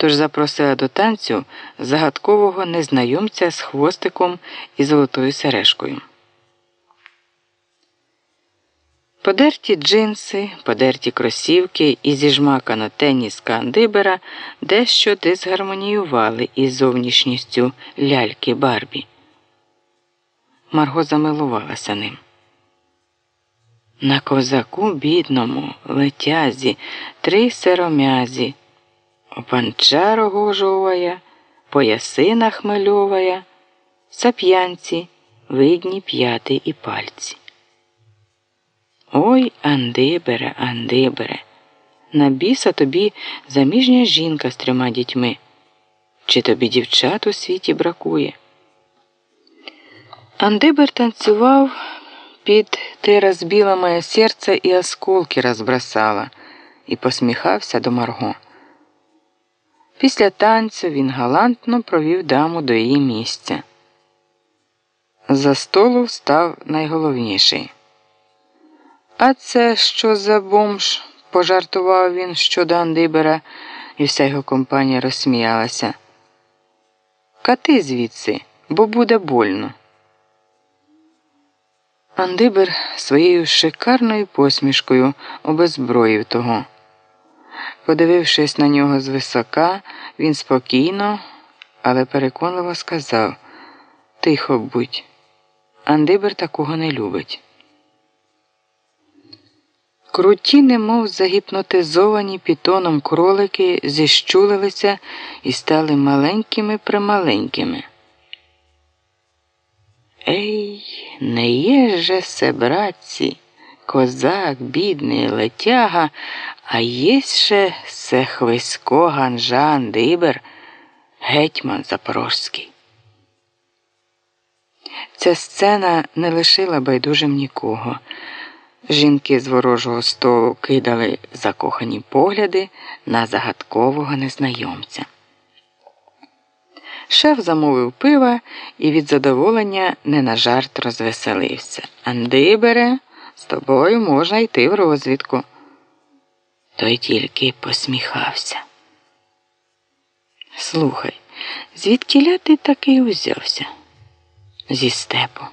тож запросила до танцю загадкового незнайомця з хвостиком і золотою сережкою. Подерті джинси, подерті кросівки і зіжмакана теніска Андибера дещо дисгармоніювали із зовнішністю ляльки Барбі. Марго замилувалася ним. На козаку бідному, летязі, три сиромязі, опанча рогожовая, поясина хмельовая, сап'янці, видні п'яти і пальці. Ой, Андибере, Андибере, на біса тобі заміжня жінка з трьома дітьми. Чи тобі дівчат у світі бракує? Андибер танцював під «Ти розбила моє серце і осколки розбросала» і посміхався до Марго. Після танцю він галантно провів даму до її місця. За столу став найголовніший. А це що за бомж? пожартував він щодо Андибера, і вся його компанія розсміялася. Кати звідси, бо буде больно. Андибер своєю шикарною посмішкою обезброїв того. Подивившись на нього звисока, він спокійно, але переконливо сказав Тихо будь, Андибер такого не любить. Круті, немов загіпнотизовані пітоном кролики, зіщулилися і стали маленькими прималенькими. Ей, не є же се, братці, козак, бідний летяга, а є ще се хвисько ганжан дибер, гетьман Запорожський. Ця сцена не лишила байдужим нікого. Жінки з ворожого столу кидали закохані погляди на загадкового незнайомця. Шеф замовив пива і від задоволення не на жарт розвеселився. Андибере, з тобою можна йти в розвідку. Той тільки посміхався. Слухай, звідкіля ти таки узявся? Зі степу.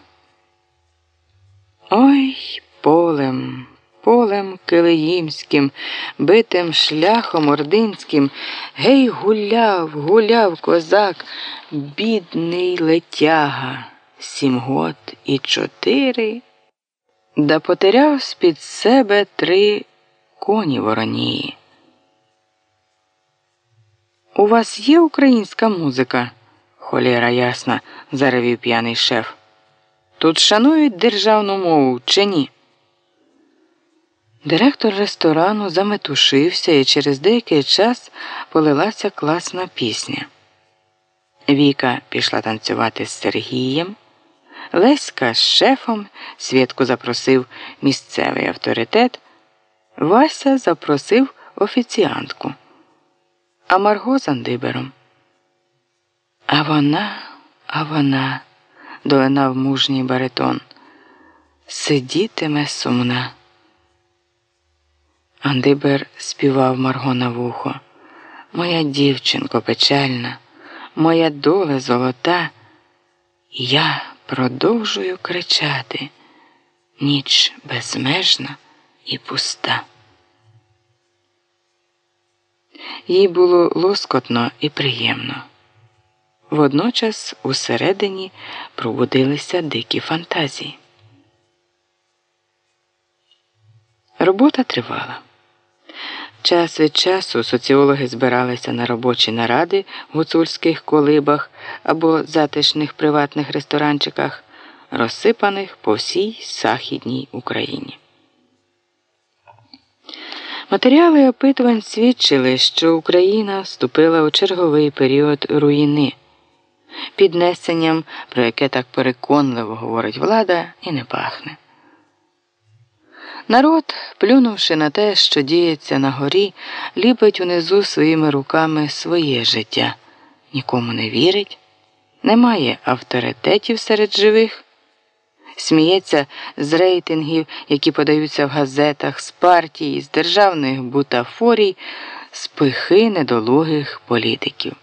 Ой, полем, полем килиїмським, битим шляхом ординським, гей, гуляв, гуляв козак, бідний летяга, сім год і чотири, да потеряв з-під себе три коні воронії. У вас є українська музика? холєра ясна, заревів п'яний шеф. Тут шанують державну мову чи ні? Директор ресторану заметушився і через деякий час полилася класна пісня. Віка пішла танцювати з Сергієм. Леська з шефом Свідку запросив місцевий авторитет. Вася запросив офіціантку, а Марго з Андибером. А вона, а вона, долинав мужній баритон, сидітиме сумна. Андибер співав Марго на вухо. Моя дівчинко печальна, моя доля золота, я продовжую кричати, ніч безмежна і пуста. Їй було лоскотно і приємно. Водночас усередині пробудилися дикі фантазії. Робота тривала. Час від часу соціологи збиралися на робочі наради в гуцульських колибах або затишних приватних ресторанчиках, розсипаних по всій Західній Україні. Матеріали опитувань свідчили, що Україна вступила у черговий період руїни, піднесенням, про яке так переконливо говорить влада, і не пахне. Народ, плюнувши на те, що діється на горі, ліпить унизу своїми руками своє життя, нікому не вірить, немає авторитетів серед живих, сміється з рейтингів, які подаються в газетах, з партій, з державних бутафорій, з пихи недолугих політиків.